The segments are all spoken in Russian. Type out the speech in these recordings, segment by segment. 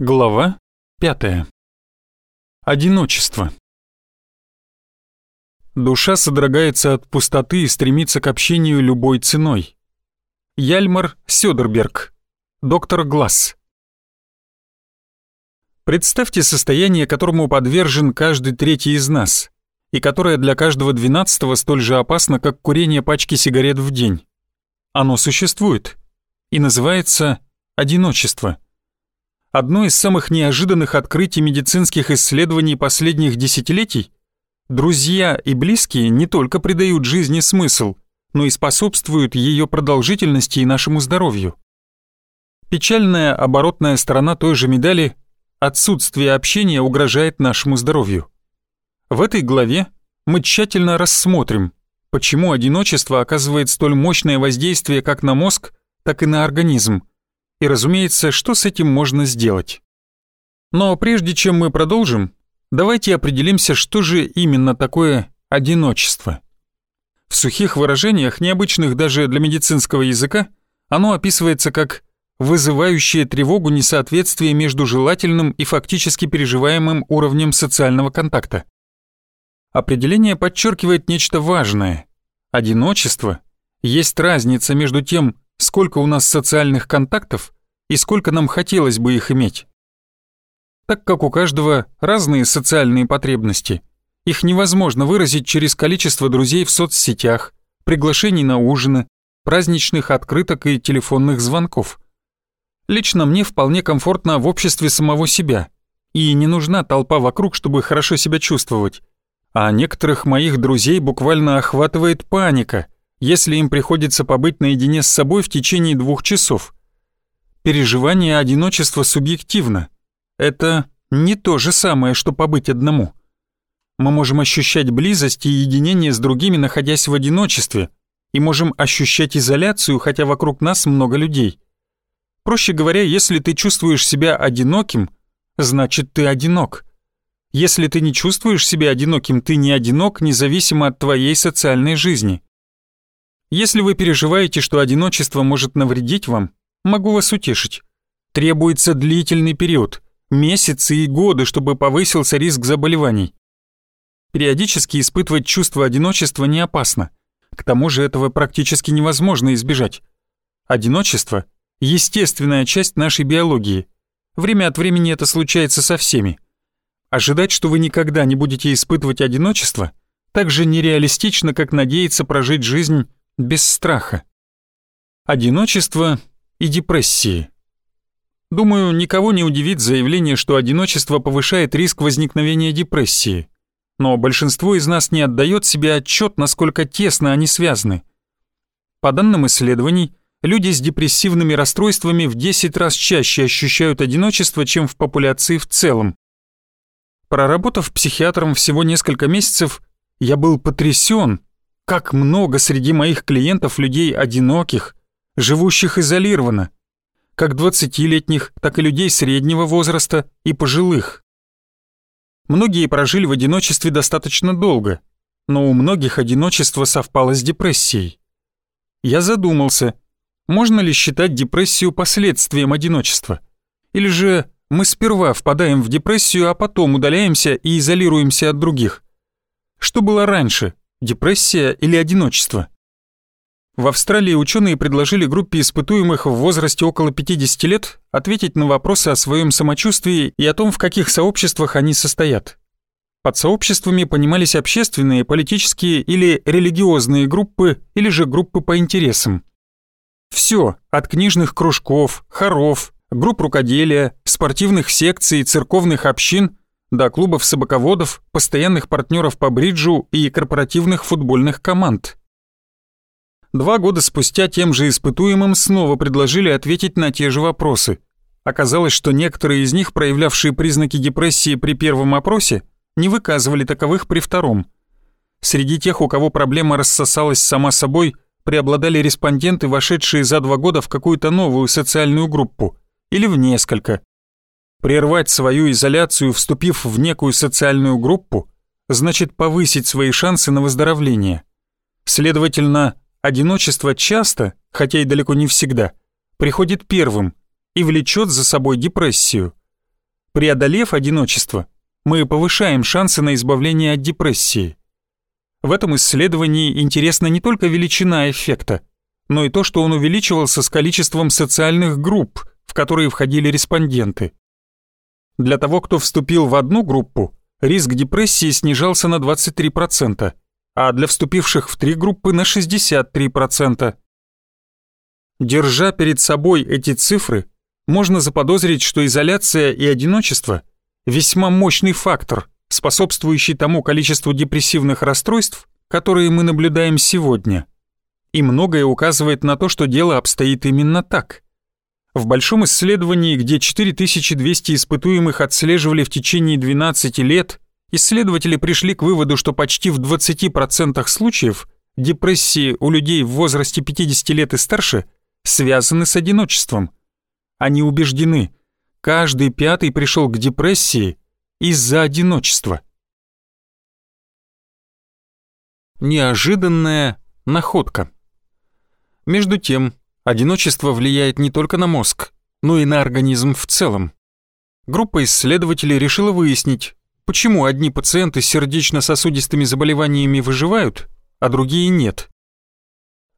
Глава 5. Одиночество. Душа содрогается от пустоты и стремится к общению любой ценой. Яльмар Сёдерберг. Доктор Глаз. Представьте состояние, которому подвержен каждый третий из нас, и которое для каждого двенадцатого столь же опасно, как курение пачки сигарет в день. Оно существует и называется одиночество – Одно из самых неожиданных открытий медицинских исследований последних десятилетий – друзья и близкие не только придают жизни смысл, но и способствуют ее продолжительности и нашему здоровью. Печальная оборотная сторона той же медали – отсутствие общения угрожает нашему здоровью. В этой главе мы тщательно рассмотрим, почему одиночество оказывает столь мощное воздействие как на мозг, так и на организм – и, разумеется, что с этим можно сделать. Но прежде чем мы продолжим, давайте определимся, что же именно такое одиночество. В сухих выражениях, необычных даже для медицинского языка, оно описывается как вызывающее тревогу несоответствие между желательным и фактически переживаемым уровнем социального контакта. Определение подчеркивает нечто важное. Одиночество есть разница между тем, сколько у нас социальных контактов и сколько нам хотелось бы их иметь. Так как у каждого разные социальные потребности, их невозможно выразить через количество друзей в соцсетях, приглашений на ужины, праздничных открыток и телефонных звонков. Лично мне вполне комфортно в обществе самого себя, и не нужна толпа вокруг, чтобы хорошо себя чувствовать. А некоторых моих друзей буквально охватывает паника – если им приходится побыть наедине с собой в течение двух часов. Переживание одиночества субъективно. Это не то же самое, что побыть одному. Мы можем ощущать близость и единение с другими, находясь в одиночестве, и можем ощущать изоляцию, хотя вокруг нас много людей. Проще говоря, если ты чувствуешь себя одиноким, значит ты одинок. Если ты не чувствуешь себя одиноким, ты не одинок, независимо от твоей социальной жизни. Если вы переживаете, что одиночество может навредить вам, могу вас утешить. Требуется длительный период, месяцы и годы, чтобы повысился риск заболеваний. Периодически испытывать чувство одиночества не опасно. К тому же этого практически невозможно избежать. Одиночество – естественная часть нашей биологии. Время от времени это случается со всеми. Ожидать, что вы никогда не будете испытывать одиночество, так же нереалистично, как надеяться прожить жизнь без страха. Одиночество и депрессии. Думаю, никого не удивит заявление, что одиночество повышает риск возникновения депрессии. Но большинство из нас не отдает себе отчет, насколько тесно они связаны. По данным исследований, люди с депрессивными расстройствами в 10 раз чаще ощущают одиночество, чем в популяции в целом. Проработав психиатром всего несколько месяцев, я был потрясен, как много среди моих клиентов людей одиноких, живущих изолированно, как 20-летних, так и людей среднего возраста и пожилых. Многие прожили в одиночестве достаточно долго, но у многих одиночество совпало с депрессией. Я задумался, можно ли считать депрессию последствием одиночества? Или же мы сперва впадаем в депрессию, а потом удаляемся и изолируемся от других? Что было раньше, депрессия или одиночество. В Австралии ученые предложили группе испытуемых в возрасте около 50 лет ответить на вопросы о своем самочувствии и о том, в каких сообществах они состоят. Под сообществами понимались общественные, политические или религиозные группы или же группы по интересам. Все, от книжных кружков, хоров, групп рукоделия, спортивных секций, церковных общин до клубов собаководов, постоянных партнеров по бриджу и корпоративных футбольных команд. Два года спустя тем же испытуемым снова предложили ответить на те же вопросы. Оказалось, что некоторые из них, проявлявшие признаки депрессии при первом опросе, не выказывали таковых при втором. Среди тех, у кого проблема рассосалась сама собой, преобладали респонденты, вошедшие за два года в какую-то новую социальную группу или в несколько. Прервать свою изоляцию, вступив в некую социальную группу, значит повысить свои шансы на выздоровление. Следовательно, одиночество часто, хотя и далеко не всегда, приходит первым и влечет за собой депрессию. Преодолев одиночество, мы повышаем шансы на избавление от депрессии. В этом исследовании интересна не только величина эффекта, но и то, что он увеличивался с количеством социальных групп, в которые входили респонденты. Для того, кто вступил в одну группу, риск депрессии снижался на 23%, а для вступивших в три группы на 63%. Держа перед собой эти цифры, можно заподозрить, что изоляция и одиночество – весьма мощный фактор, способствующий тому количеству депрессивных расстройств, которые мы наблюдаем сегодня. И многое указывает на то, что дело обстоит именно так. В большом исследовании, где 4200 испытуемых отслеживали в течение 12 лет, исследователи пришли к выводу, что почти в 20% случаев депрессии у людей в возрасте 50 лет и старше связаны с одиночеством. Они убеждены, каждый пятый пришел к депрессии из-за одиночества. Неожиданная находка. Между тем, одиночество влияет не только на мозг, но и на организм в целом. Группа исследователей решила выяснить, почему одни пациенты с сердечно-сосудистыми заболеваниями выживают, а другие нет.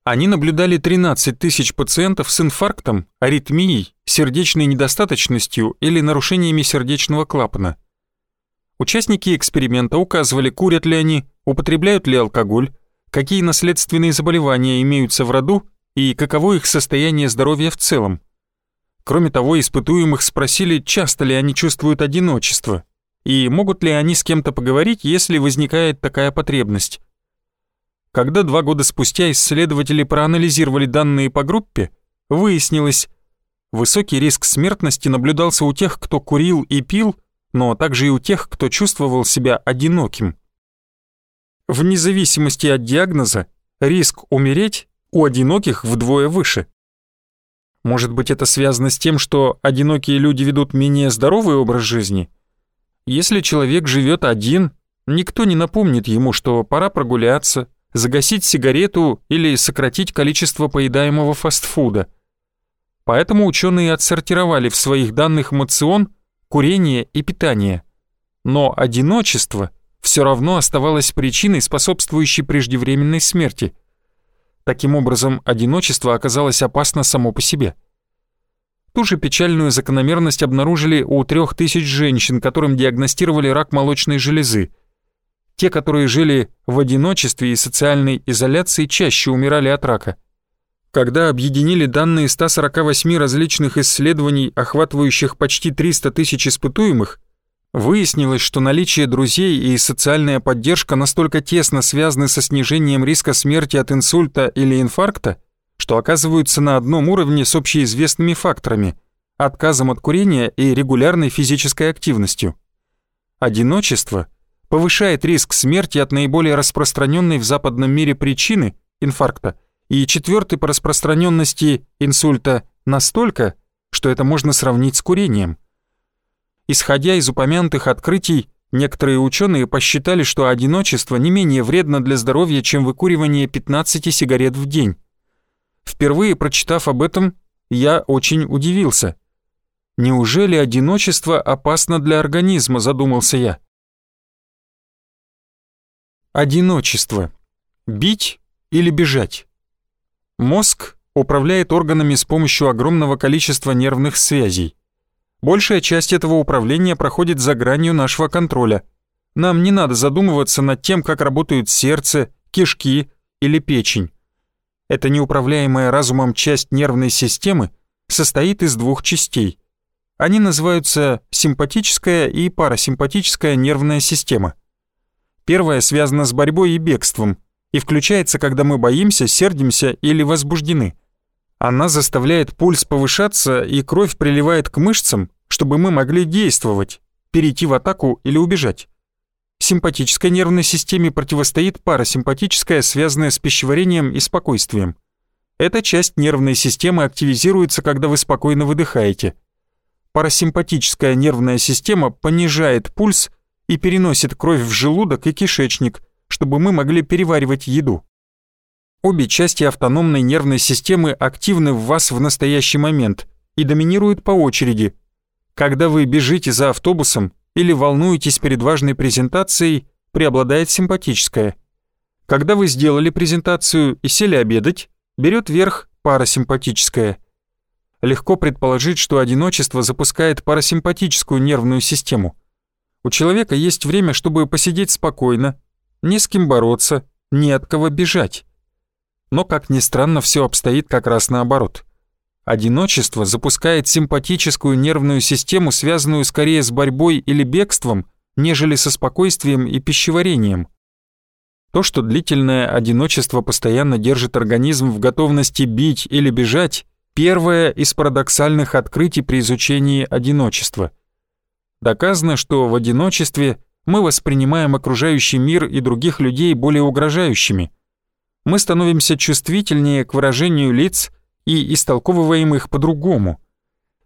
Они наблюдали 13 тысяч пациентов с инфарктом, аритмией, сердечной недостаточностью или нарушениями сердечного клапана. Участники эксперимента указывали, курят ли они, употребляют ли алкоголь, какие наследственные заболевания имеются в роду и каково их состояние здоровья в целом. Кроме того, испытуемых спросили, часто ли они чувствуют одиночество и могут ли они с кем-то поговорить, если возникает такая потребность. Когда два года спустя исследователи проанализировали данные по группе, выяснилось, высокий риск смертности наблюдался у тех, кто курил и пил, но также и у тех, кто чувствовал себя одиноким. Вне зависимости от диагноза, риск умереть у одиноких вдвое выше. Может быть, это связано с тем, что одинокие люди ведут менее здоровый образ жизни? Если человек живет один, никто не напомнит ему, что пора прогуляться, загасить сигарету или сократить количество поедаемого фастфуда. Поэтому ученые отсортировали в своих данных мацион, курение и питание. Но одиночество все равно оставалось причиной, способствующей преждевременной смерти. Таким образом, одиночество оказалось опасно само по себе. Ту же печальную закономерность обнаружили у трех тысяч женщин, которым диагностировали рак молочной железы – те, которые жили в одиночестве и социальной изоляции, чаще умирали от рака. Когда объединили данные 148 различных исследований, охватывающих почти 300 тысяч испытуемых, выяснилось, что наличие друзей и социальная поддержка настолько тесно связаны со снижением риска смерти от инсульта или инфаркта, что оказываются на одном уровне с общеизвестными факторами – отказом от курения и регулярной физической активностью. Одиночество – повышает риск смерти от наиболее распространенной в западном мире причины инфаркта и четвертый по распространенности инсульта настолько, что это можно сравнить с курением. Исходя из упомянутых открытий, некоторые ученые посчитали, что одиночество не менее вредно для здоровья, чем выкуривание 15 сигарет в день. Впервые прочитав об этом, я очень удивился. Неужели одиночество опасно для организма, задумался я. Одиночество. Бить или бежать? Мозг управляет органами с помощью огромного количества нервных связей. Большая часть этого управления проходит за гранью нашего контроля. Нам не надо задумываться над тем, как работают сердце, кишки или печень. Эта неуправляемая разумом часть нервной системы состоит из двух частей. Они называются симпатическая и парасимпатическая нервная система – Первая связана с борьбой и бегством и включается, когда мы боимся, сердимся или возбуждены. Она заставляет пульс повышаться и кровь приливает к мышцам, чтобы мы могли действовать, перейти в атаку или убежать. Симпатической нервной системе противостоит парасимпатическая, связанная с пищеварением и спокойствием. Эта часть нервной системы активизируется, когда вы спокойно выдыхаете. Парасимпатическая нервная система понижает пульс и переносит кровь в желудок и кишечник, чтобы мы могли переваривать еду. Обе части автономной нервной системы активны в вас в настоящий момент и доминируют по очереди. Когда вы бежите за автобусом или волнуетесь перед важной презентацией, преобладает симпатическое. Когда вы сделали презентацию и сели обедать, берет верх парасимпатическое. Легко предположить, что одиночество запускает парасимпатическую нервную систему. У человека есть время, чтобы посидеть спокойно, не с кем бороться, не от кого бежать. Но, как ни странно, все обстоит как раз наоборот. Одиночество запускает симпатическую нервную систему, связанную скорее с борьбой или бегством, нежели со спокойствием и пищеварением. То, что длительное одиночество постоянно держит организм в готовности бить или бежать, первое из парадоксальных открытий при изучении одиночества. Доказано, что в одиночестве мы воспринимаем окружающий мир и других людей более угрожающими. Мы становимся чувствительнее к выражению лиц и истолковываем их по-другому.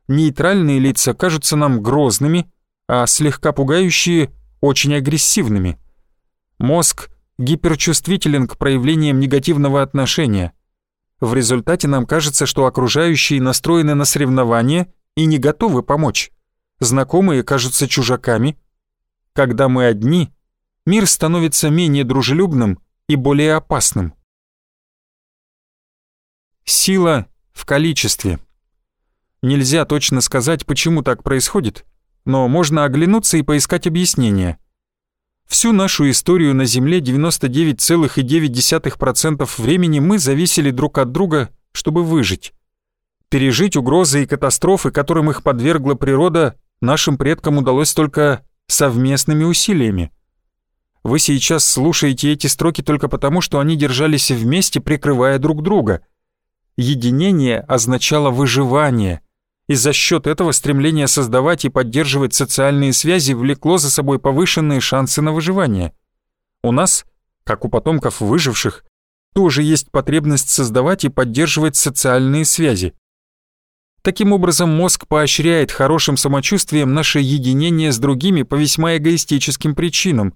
Нейтральные лица кажутся нам грозными, а слегка пугающие — очень агрессивными. Мозг гиперчувствителен к проявлениям негативного отношения. В результате нам кажется, что окружающие настроены на соревнования и не готовы помочь. Знакомые кажутся чужаками. Когда мы одни, мир становится менее дружелюбным и более опасным. Сила в количестве. Нельзя точно сказать, почему так происходит, но можно оглянуться и поискать объяснение. Всю нашу историю на Земле 99,9% времени мы зависели друг от друга, чтобы выжить. Пережить угрозы и катастрофы, которым их подвергла природа, нашим предкам удалось только совместными усилиями. Вы сейчас слушаете эти строки только потому, что они держались вместе, прикрывая друг друга – единение означало выживание, и за счет этого стремление создавать и поддерживать социальные связи влекло за собой повышенные шансы на выживание. У нас, как у потомков выживших, тоже есть потребность создавать и поддерживать социальные связи. Таким образом, мозг поощряет хорошим самочувствием наше единение с другими по весьма эгоистическим причинам.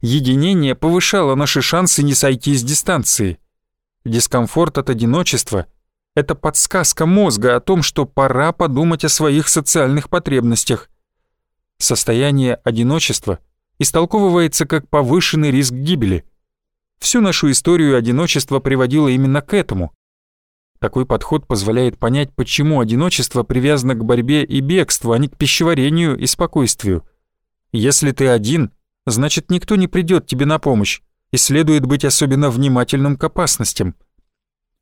Единение повышало наши шансы не сойти с дистанции. Дискомфорт от одиночества это подсказка мозга о том, что пора подумать о своих социальных потребностях. Состояние одиночества истолковывается как повышенный риск гибели. Всю нашу историю одиночество приводило именно к этому. Такой подход позволяет понять, почему одиночество привязано к борьбе и бегству, а не к пищеварению и спокойствию. Если ты один, значит никто не придет тебе на помощь, и следует быть особенно внимательным к опасностям –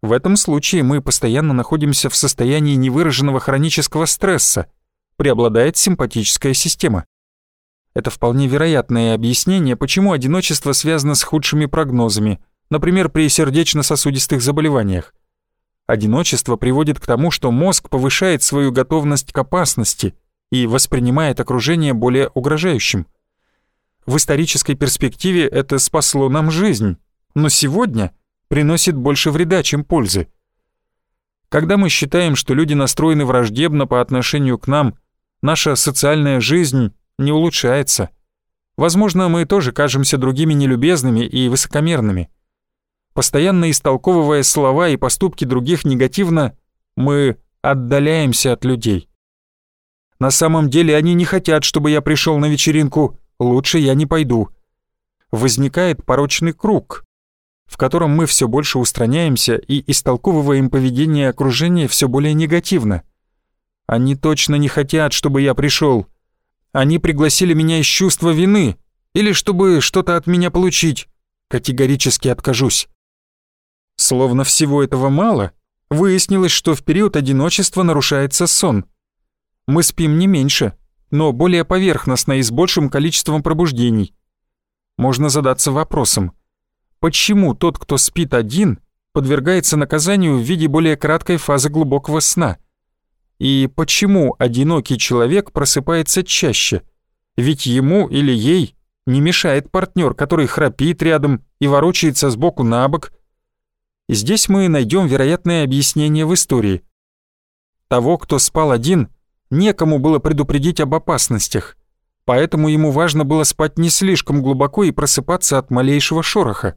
в этом случае мы постоянно находимся в состоянии невыраженного хронического стресса, преобладает симпатическая система. Это вполне вероятное объяснение, почему одиночество связано с худшими прогнозами, например, при сердечно-сосудистых заболеваниях. Одиночество приводит к тому, что мозг повышает свою готовность к опасности и воспринимает окружение более угрожающим. В исторической перспективе это спасло нам жизнь, но сегодня приносит больше вреда, чем пользы. Когда мы считаем, что люди настроены враждебно по отношению к нам, наша социальная жизнь не улучшается. Возможно, мы тоже кажемся другими нелюбезными и высокомерными. Постоянно истолковывая слова и поступки других негативно, мы отдаляемся от людей. На самом деле они не хотят, чтобы я пришел на вечеринку, лучше я не пойду. Возникает порочный круг, в котором мы все больше устраняемся и истолковываем поведение окружения все более негативно. Они точно не хотят, чтобы я пришел. Они пригласили меня из чувства вины или чтобы что-то от меня получить. Категорически откажусь. Словно всего этого мало, выяснилось, что в период одиночества нарушается сон. Мы спим не меньше, но более поверхностно и с большим количеством пробуждений. Можно задаться вопросом, почему тот, кто спит один, подвергается наказанию в виде более краткой фазы глубокого сна. И почему одинокий человек просыпается чаще? Ведь ему или ей не мешает партнер, который храпит рядом и ворочается сбоку на бок. Здесь мы найдем вероятное объяснение в истории. Того, кто спал один, некому было предупредить об опасностях, поэтому ему важно было спать не слишком глубоко и просыпаться от малейшего шороха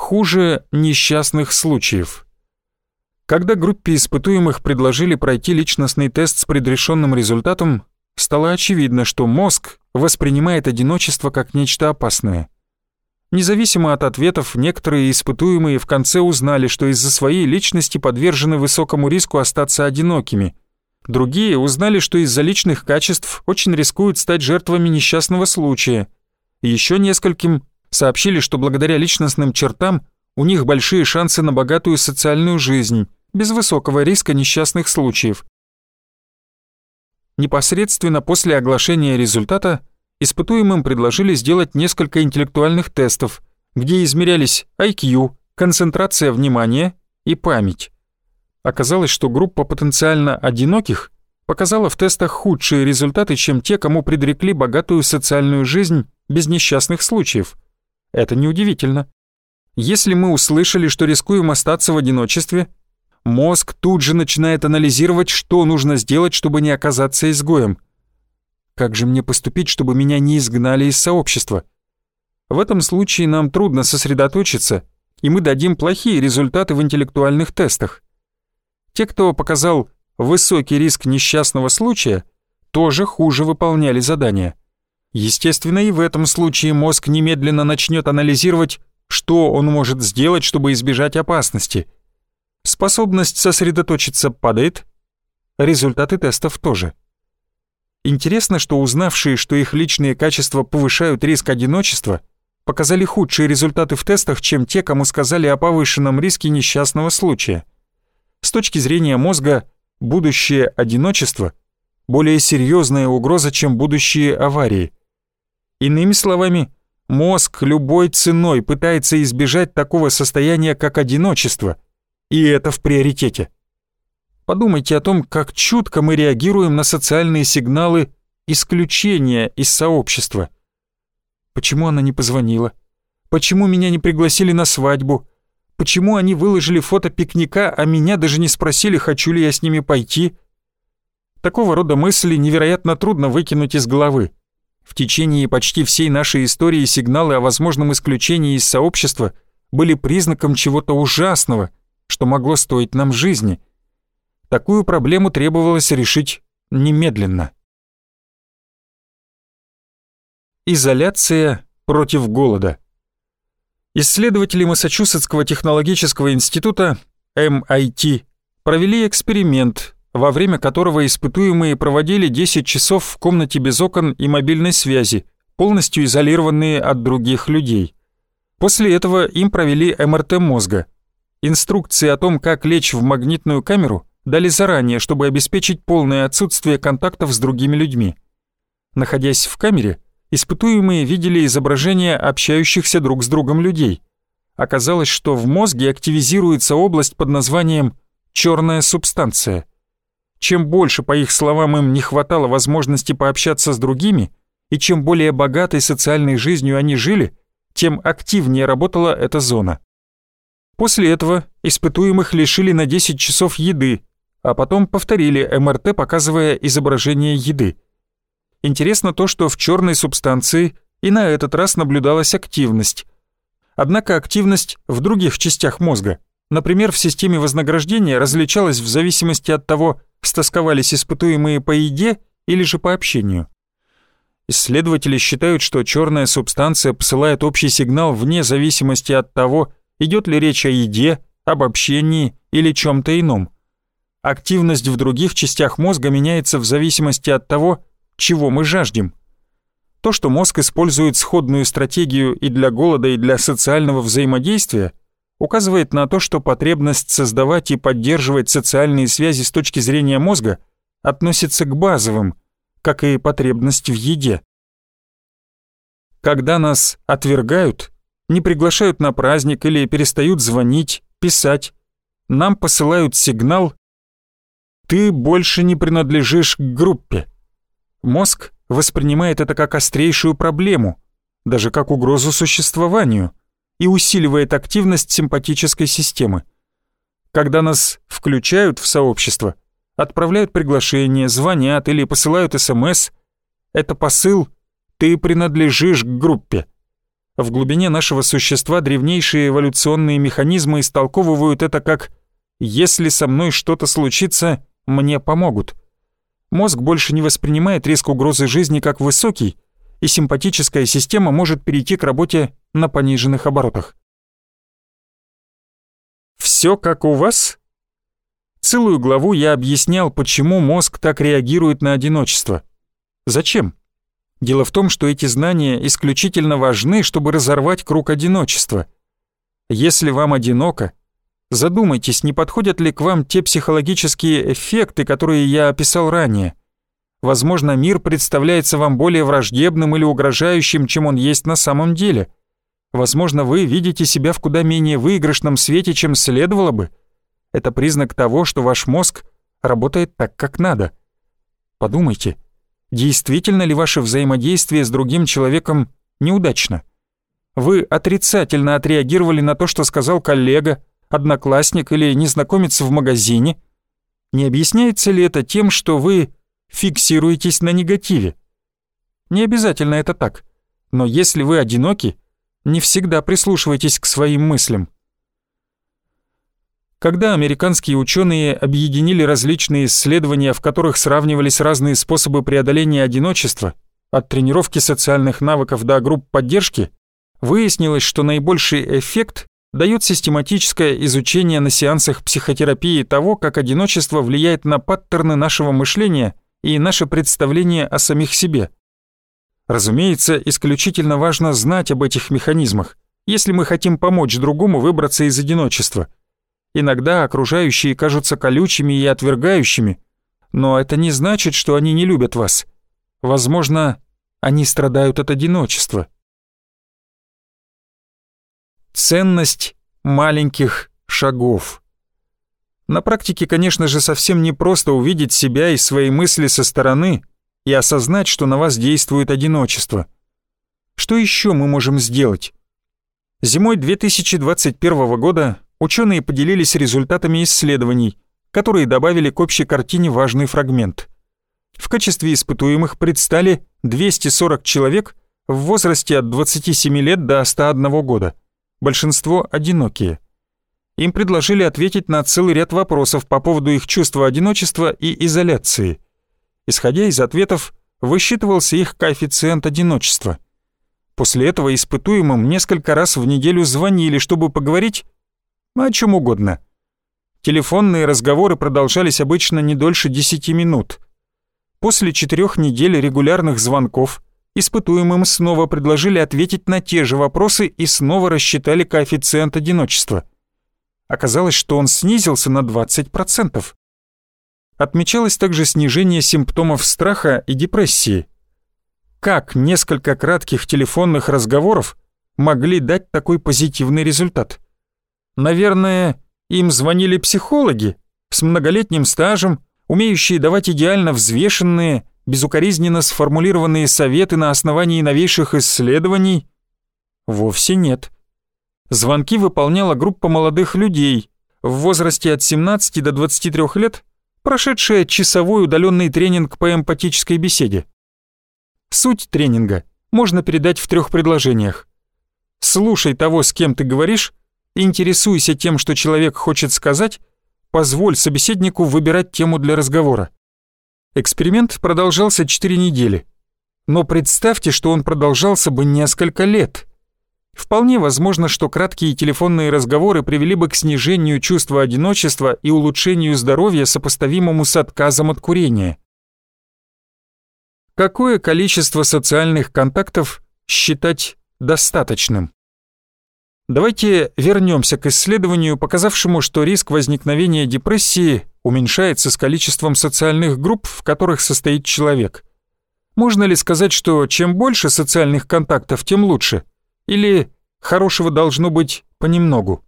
хуже несчастных случаев. Когда группе испытуемых предложили пройти личностный тест с предрешенным результатом, стало очевидно, что мозг воспринимает одиночество как нечто опасное. Независимо от ответов, некоторые испытуемые в конце узнали, что из-за своей личности подвержены высокому риску остаться одинокими. Другие узнали, что из-за личных качеств очень рискуют стать жертвами несчастного случая. Еще нескольким сообщили, что благодаря личностным чертам у них большие шансы на богатую социальную жизнь, без высокого риска несчастных случаев. Непосредственно после оглашения результата испытуемым предложили сделать несколько интеллектуальных тестов, где измерялись IQ, концентрация внимания и память. Оказалось, что группа потенциально одиноких показала в тестах худшие результаты, чем те, кому предрекли богатую социальную жизнь без несчастных случаев. Это неудивительно. Если мы услышали, что рискуем остаться в одиночестве, мозг тут же начинает анализировать, что нужно сделать, чтобы не оказаться изгоем. Как же мне поступить, чтобы меня не изгнали из сообщества? В этом случае нам трудно сосредоточиться, и мы дадим плохие результаты в интеллектуальных тестах. Те, кто показал высокий риск несчастного случая, тоже хуже выполняли задания. Естественно, и в этом случае мозг немедленно начнет анализировать, что он может сделать, чтобы избежать опасности – Способность сосредоточиться падает, результаты тестов тоже. Интересно, что узнавшие, что их личные качества повышают риск одиночества, показали худшие результаты в тестах, чем те, кому сказали о повышенном риске несчастного случая. С точки зрения мозга, будущее одиночество – более серьезная угроза, чем будущие аварии. Иными словами, мозг любой ценой пытается избежать такого состояния, как одиночество – и это в приоритете. Подумайте о том, как чутко мы реагируем на социальные сигналы исключения из сообщества. Почему она не позвонила? Почему меня не пригласили на свадьбу? Почему они выложили фото пикника, а меня даже не спросили, хочу ли я с ними пойти? Такого рода мысли невероятно трудно выкинуть из головы. В течение почти всей нашей истории сигналы о возможном исключении из сообщества были признаком чего-то ужасного – что могло стоить нам жизни. Такую проблему требовалось решить немедленно. Изоляция против голода. Исследователи Массачусетского технологического института MIT провели эксперимент, во время которого испытуемые проводили 10 часов в комнате без окон и мобильной связи, полностью изолированные от других людей. После этого им провели МРТ мозга – Инструкции о том, как лечь в магнитную камеру, дали заранее, чтобы обеспечить полное отсутствие контактов с другими людьми. Находясь в камере, испытуемые видели изображения общающихся друг с другом людей. Оказалось, что в мозге активизируется область под названием «черная субстанция». Чем больше, по их словам, им не хватало возможности пообщаться с другими, и чем более богатой социальной жизнью они жили, тем активнее работала эта зона. После этого испытуемых лишили на 10 часов еды, а потом повторили МРТ, показывая изображение еды. Интересно то, что в черной субстанции и на этот раз наблюдалась активность. Однако активность в других частях мозга, например, в системе вознаграждения, различалась в зависимости от того, стосковались испытуемые по еде или же по общению. Исследователи считают, что черная субстанция посылает общий сигнал вне зависимости от того, идет ли речь о еде, об общении или чем-то ином. Активность в других частях мозга меняется в зависимости от того, чего мы жаждем. То, что мозг использует сходную стратегию и для голода, и для социального взаимодействия, указывает на то, что потребность создавать и поддерживать социальные связи с точки зрения мозга относится к базовым, как и потребность в еде. Когда нас отвергают, не приглашают на праздник или перестают звонить, писать. Нам посылают сигнал «Ты больше не принадлежишь к группе». Мозг воспринимает это как острейшую проблему, даже как угрозу существованию, и усиливает активность симпатической системы. Когда нас включают в сообщество, отправляют приглашение, звонят или посылают СМС, это посыл «ты принадлежишь к группе». В глубине нашего существа древнейшие эволюционные механизмы истолковывают это как «Если со мной что-то случится, мне помогут». Мозг больше не воспринимает риск угрозы жизни как высокий, и симпатическая система может перейти к работе на пониженных оборотах. Все как у вас? Целую главу я объяснял, почему мозг так реагирует на одиночество. Зачем? Дело в том, что эти знания исключительно важны, чтобы разорвать круг одиночества. Если вам одиноко, задумайтесь, не подходят ли к вам те психологические эффекты, которые я описал ранее. Возможно, мир представляется вам более враждебным или угрожающим, чем он есть на самом деле. Возможно, вы видите себя в куда менее выигрышном свете, чем следовало бы. Это признак того, что ваш мозг работает так, как надо. Подумайте, действительно ли ваше взаимодействие с другим человеком неудачно? Вы отрицательно отреагировали на то, что сказал коллега, одноклассник или незнакомец в магазине? Не объясняется ли это тем, что вы фиксируетесь на негативе? Не обязательно это так, но если вы одиноки, не всегда прислушивайтесь к своим мыслям. Когда американские ученые объединили различные исследования, в которых сравнивались разные способы преодоления одиночества, от тренировки социальных навыков до групп поддержки, выяснилось, что наибольший эффект дает систематическое изучение на сеансах психотерапии того, как одиночество влияет на паттерны нашего мышления и наше представление о самих себе. Разумеется, исключительно важно знать об этих механизмах, если мы хотим помочь другому выбраться из одиночества – Иногда окружающие кажутся колючими и отвергающими, но это не значит, что они не любят вас. Возможно, они страдают от одиночества. Ценность маленьких шагов. На практике, конечно же, совсем не просто увидеть себя и свои мысли со стороны и осознать, что на вас действует одиночество. Что еще мы можем сделать? Зимой 2021 года ученые поделились результатами исследований, которые добавили к общей картине важный фрагмент. В качестве испытуемых предстали 240 человек в возрасте от 27 лет до 101 года, большинство одинокие. Им предложили ответить на целый ряд вопросов по поводу их чувства одиночества и изоляции. Исходя из ответов, высчитывался их коэффициент одиночества. После этого испытуемым несколько раз в неделю звонили, чтобы поговорить о чем угодно. Телефонные разговоры продолжались обычно не дольше 10 минут. После четырех недель регулярных звонков испытуемым снова предложили ответить на те же вопросы и снова рассчитали коэффициент одиночества. Оказалось, что он снизился на 20%. Отмечалось также снижение симптомов страха и депрессии. Как несколько кратких телефонных разговоров могли дать такой позитивный результат? Наверное, им звонили психологи с многолетним стажем, умеющие давать идеально взвешенные, безукоризненно сформулированные советы на основании новейших исследований? Вовсе нет. Звонки выполняла группа молодых людей в возрасте от 17 до 23 лет, прошедшая часовой удаленный тренинг по эмпатической беседе. Суть тренинга можно передать в трех предложениях. Слушай того, с кем ты говоришь, интересуйся тем, что человек хочет сказать, позволь собеседнику выбирать тему для разговора. Эксперимент продолжался 4 недели. Но представьте, что он продолжался бы несколько лет. Вполне возможно, что краткие телефонные разговоры привели бы к снижению чувства одиночества и улучшению здоровья, сопоставимому с отказом от курения. Какое количество социальных контактов считать достаточным? Давайте вернемся к исследованию, показавшему, что риск возникновения депрессии уменьшается с количеством социальных групп, в которых состоит человек. Можно ли сказать, что чем больше социальных контактов, тем лучше? Или хорошего должно быть понемногу?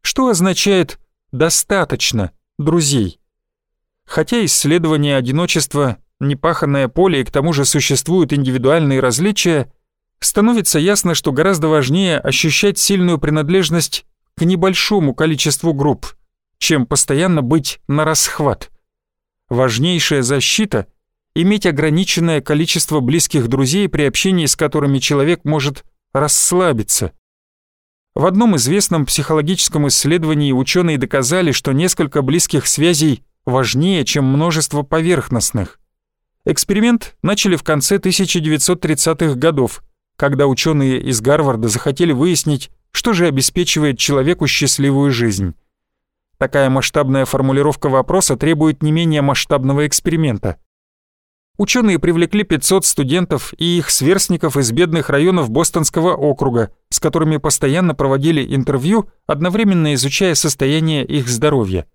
Что означает «достаточно» друзей? Хотя исследование одиночества – непаханное поле и к тому же существуют индивидуальные различия, становится ясно, что гораздо важнее ощущать сильную принадлежность к небольшому количеству групп, чем постоянно быть на расхват. Важнейшая защита — иметь ограниченное количество близких друзей, при общении с которыми человек может расслабиться. В одном известном психологическом исследовании ученые доказали, что несколько близких связей важнее, чем множество поверхностных. Эксперимент начали в конце 1930-х годов, когда ученые из Гарварда захотели выяснить, что же обеспечивает человеку счастливую жизнь. Такая масштабная формулировка вопроса требует не менее масштабного эксперимента. Ученые привлекли 500 студентов и их сверстников из бедных районов Бостонского округа, с которыми постоянно проводили интервью, одновременно изучая состояние их здоровья.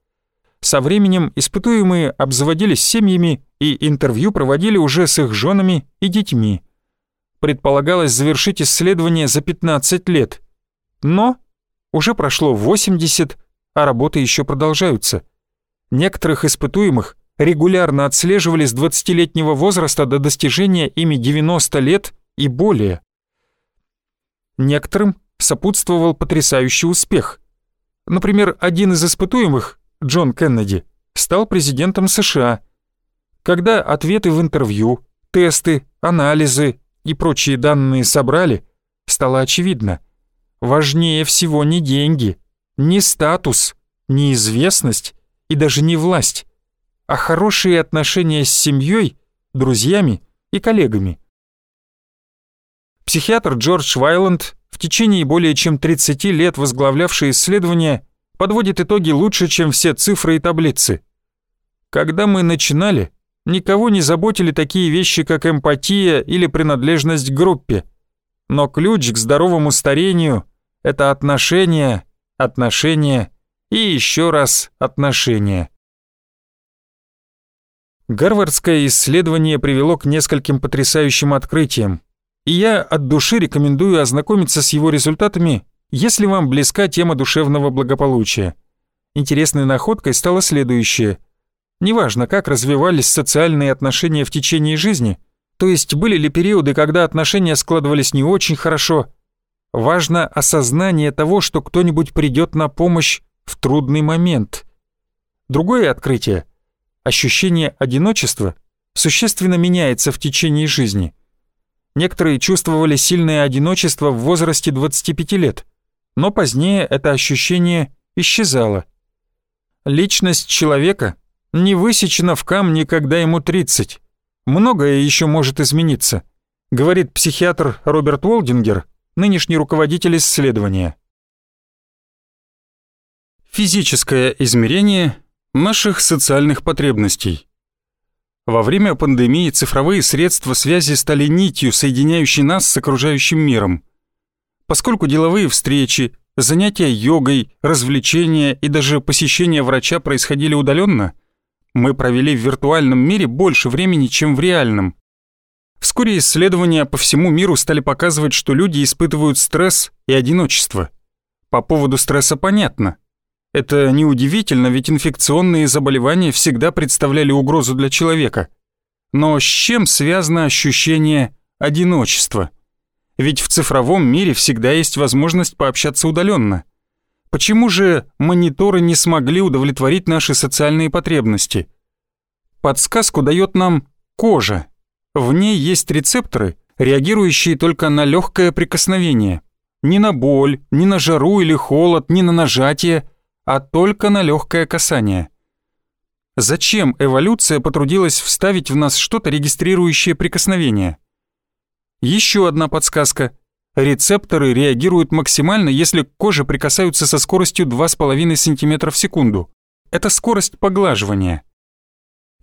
Со временем испытуемые обзаводились семьями и интервью проводили уже с их женами и детьми. Предполагалось завершить исследование за 15 лет. Но уже прошло 80, а работы еще продолжаются. Некоторых испытуемых регулярно отслеживали с 20-летнего возраста до достижения ими 90 лет и более. Некоторым сопутствовал потрясающий успех. Например, один из испытуемых, Джон Кеннеди, стал президентом США. Когда ответы в интервью, тесты, анализы и прочие данные собрали, стало очевидно, важнее всего не деньги, не статус, не известность и даже не власть а хорошие отношения с семьей, друзьями и коллегами. Психиатр Джордж Вайланд, в течение более чем 30 лет возглавлявший исследования, подводит итоги лучше, чем все цифры и таблицы. Когда мы начинали, никого не заботили такие вещи, как эмпатия или принадлежность к группе. Но ключ к здоровому старению – это отношения, отношения и еще раз отношения. Гарвардское исследование привело к нескольким потрясающим открытиям, и я от души рекомендую ознакомиться с его результатами, если вам близка тема душевного благополучия. Интересной находкой стало следующее. Неважно, как развивались социальные отношения в течение жизни, то есть были ли периоды, когда отношения складывались не очень хорошо, важно осознание того, что кто-нибудь придет на помощь в трудный момент. Другое открытие – ощущение одиночества существенно меняется в течение жизни. Некоторые чувствовали сильное одиночество в возрасте 25 лет, но позднее это ощущение исчезало. Личность человека не высечена в камне, когда ему 30. Многое еще может измениться, говорит психиатр Роберт Уолдингер, нынешний руководитель исследования. Физическое измерение наших социальных потребностей. Во время пандемии цифровые средства связи стали нитью, соединяющей нас с окружающим миром. Поскольку деловые встречи, занятия йогой, развлечения и даже посещение врача происходили удаленно, мы провели в виртуальном мире больше времени, чем в реальном. Вскоре исследования по всему миру стали показывать, что люди испытывают стресс и одиночество. По поводу стресса понятно. Это неудивительно, ведь инфекционные заболевания всегда представляли угрозу для человека. Но с чем связано ощущение одиночества? Ведь в цифровом мире всегда есть возможность пообщаться удаленно. Почему же мониторы не смогли удовлетворить наши социальные потребности? Подсказку дает нам кожа. В ней есть рецепторы, реагирующие только на легкое прикосновение. Ни на боль, ни на жару или холод, ни на нажатие, а только на легкое касание. Зачем эволюция потрудилась вставить в нас что-то, регистрирующее прикосновение? Еще одна подсказка. Рецепторы реагируют максимально, если к коже прикасаются со скоростью 2,5 см в секунду. Это скорость поглаживания.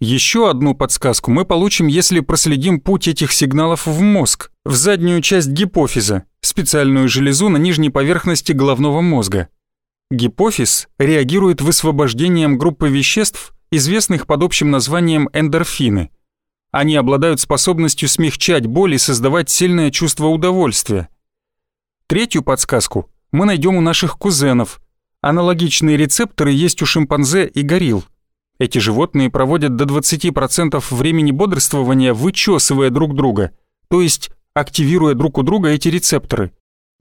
Еще одну подсказку мы получим, если проследим путь этих сигналов в мозг, в заднюю часть гипофиза, специальную железу на нижней поверхности головного мозга. Гипофиз реагирует высвобождением группы веществ, известных под общим названием эндорфины. Они обладают способностью смягчать боль и создавать сильное чувство удовольствия. Третью подсказку мы найдем у наших кузенов. Аналогичные рецепторы есть у шимпанзе и горилл. Эти животные проводят до 20% времени бодрствования, вычесывая друг друга, то есть активируя друг у друга эти рецепторы.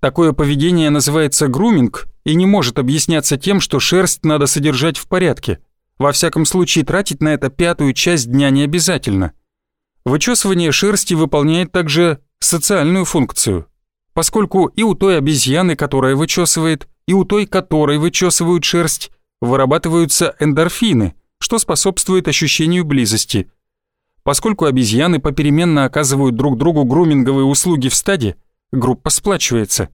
Такое поведение называется груминг и не может объясняться тем, что шерсть надо содержать в порядке. Во всяком случае, тратить на это пятую часть дня не обязательно. Вычесывание шерсти выполняет также социальную функцию. Поскольку и у той обезьяны, которая вычесывает, и у той, которой вычесывают шерсть, вырабатываются эндорфины, что способствует ощущению близости. Поскольку обезьяны попеременно оказывают друг другу груминговые услуги в стаде, группа сплачивается.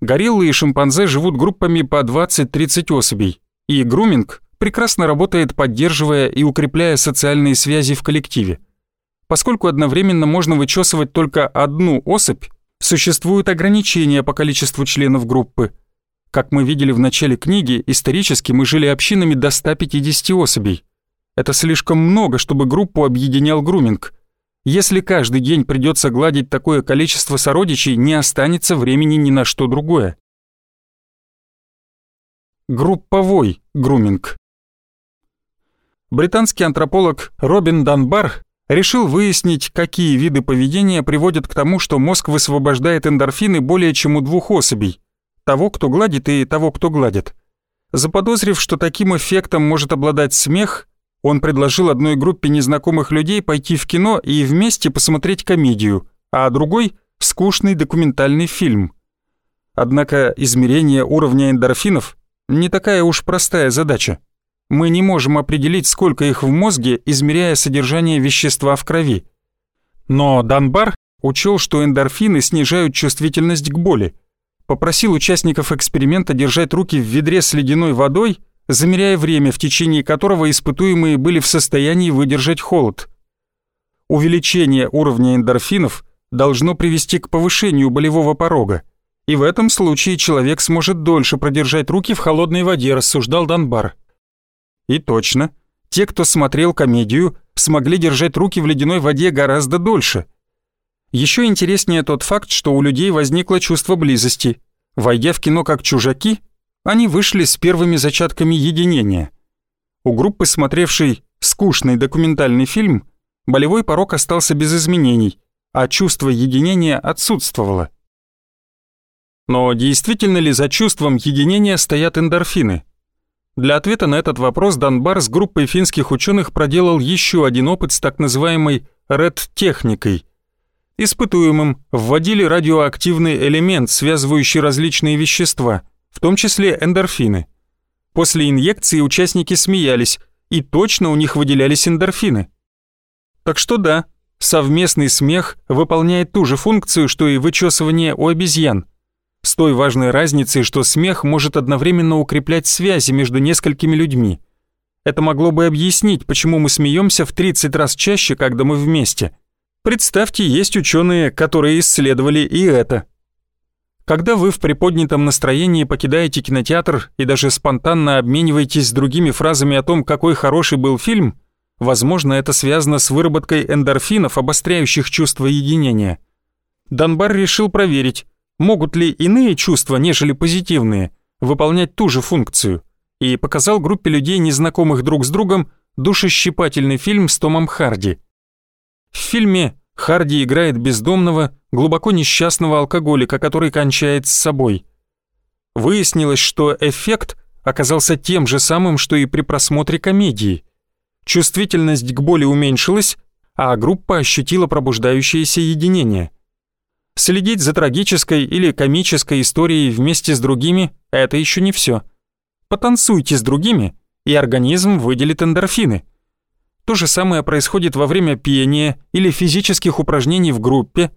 Гориллы и шимпанзе живут группами по 20-30 особей, и груминг прекрасно работает, поддерживая и укрепляя социальные связи в коллективе. Поскольку одновременно можно вычесывать только одну особь, существуют ограничения по количеству членов группы. Как мы видели в начале книги, исторически мы жили общинами до 150 особей. Это слишком много, чтобы группу объединял груминг. Если каждый день придется гладить такое количество сородичей, не останется времени ни на что другое. Групповой груминг. Британский антрополог Робин Данбар решил выяснить, какие виды поведения приводят к тому, что мозг высвобождает эндорфины более чем у двух особей – того, кто гладит, и того, кто гладит. Заподозрив, что таким эффектом может обладать смех, он предложил одной группе незнакомых людей пойти в кино и вместе посмотреть комедию, а другой – скучный документальный фильм. Однако измерение уровня эндорфинов – не такая уж простая задача мы не можем определить, сколько их в мозге, измеряя содержание вещества в крови. Но Данбар учел, что эндорфины снижают чувствительность к боли. Попросил участников эксперимента держать руки в ведре с ледяной водой, замеряя время, в течение которого испытуемые были в состоянии выдержать холод. Увеличение уровня эндорфинов должно привести к повышению болевого порога. И в этом случае человек сможет дольше продержать руки в холодной воде, рассуждал Данбар. И точно, те, кто смотрел комедию, смогли держать руки в ледяной воде гораздо дольше. Еще интереснее тот факт, что у людей возникло чувство близости. Войдя в кино как чужаки, они вышли с первыми зачатками единения. У группы, смотревшей скучный документальный фильм, болевой порог остался без изменений, а чувство единения отсутствовало. Но действительно ли за чувством единения стоят эндорфины? Для ответа на этот вопрос Данбар с группой финских ученых проделал еще один опыт с так называемой РЭД-техникой. Испытуемым вводили радиоактивный элемент, связывающий различные вещества, в том числе эндорфины. После инъекции участники смеялись, и точно у них выделялись эндорфины. Так что да, совместный смех выполняет ту же функцию, что и вычесывание у обезьян – с той важной разницей, что смех может одновременно укреплять связи между несколькими людьми. Это могло бы объяснить, почему мы смеемся в 30 раз чаще, когда мы вместе. Представьте, есть ученые, которые исследовали и это. Когда вы в приподнятом настроении покидаете кинотеатр и даже спонтанно обмениваетесь с другими фразами о том, какой хороший был фильм, возможно, это связано с выработкой эндорфинов, обостряющих чувство единения. Данбар решил проверить, могут ли иные чувства, нежели позитивные, выполнять ту же функцию, и показал группе людей, незнакомых друг с другом, душещипательный фильм с Томом Харди. В фильме Харди играет бездомного, глубоко несчастного алкоголика, который кончает с собой. Выяснилось, что эффект оказался тем же самым, что и при просмотре комедии. Чувствительность к боли уменьшилась, а группа ощутила пробуждающееся единение – Следить за трагической или комической историей вместе с другими – это еще не все. Потанцуйте с другими, и организм выделит эндорфины. То же самое происходит во время пения или физических упражнений в группе.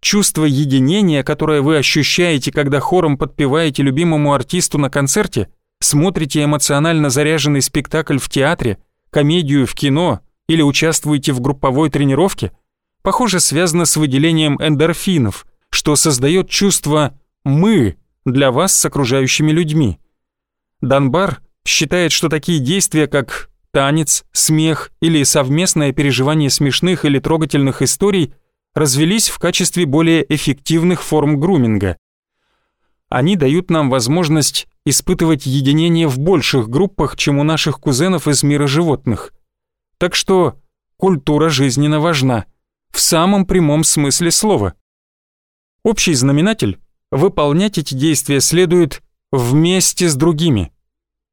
Чувство единения, которое вы ощущаете, когда хором подпеваете любимому артисту на концерте, смотрите эмоционально заряженный спектакль в театре, комедию в кино или участвуете в групповой тренировке – похоже, связано с выделением эндорфинов, что создает чувство «мы» для вас с окружающими людьми. Данбар считает, что такие действия, как танец, смех или совместное переживание смешных или трогательных историй развелись в качестве более эффективных форм груминга. Они дают нам возможность испытывать единение в больших группах, чем у наших кузенов из мира животных. Так что культура жизненно важна – в самом прямом смысле слова. Общий знаменатель – выполнять эти действия следует вместе с другими.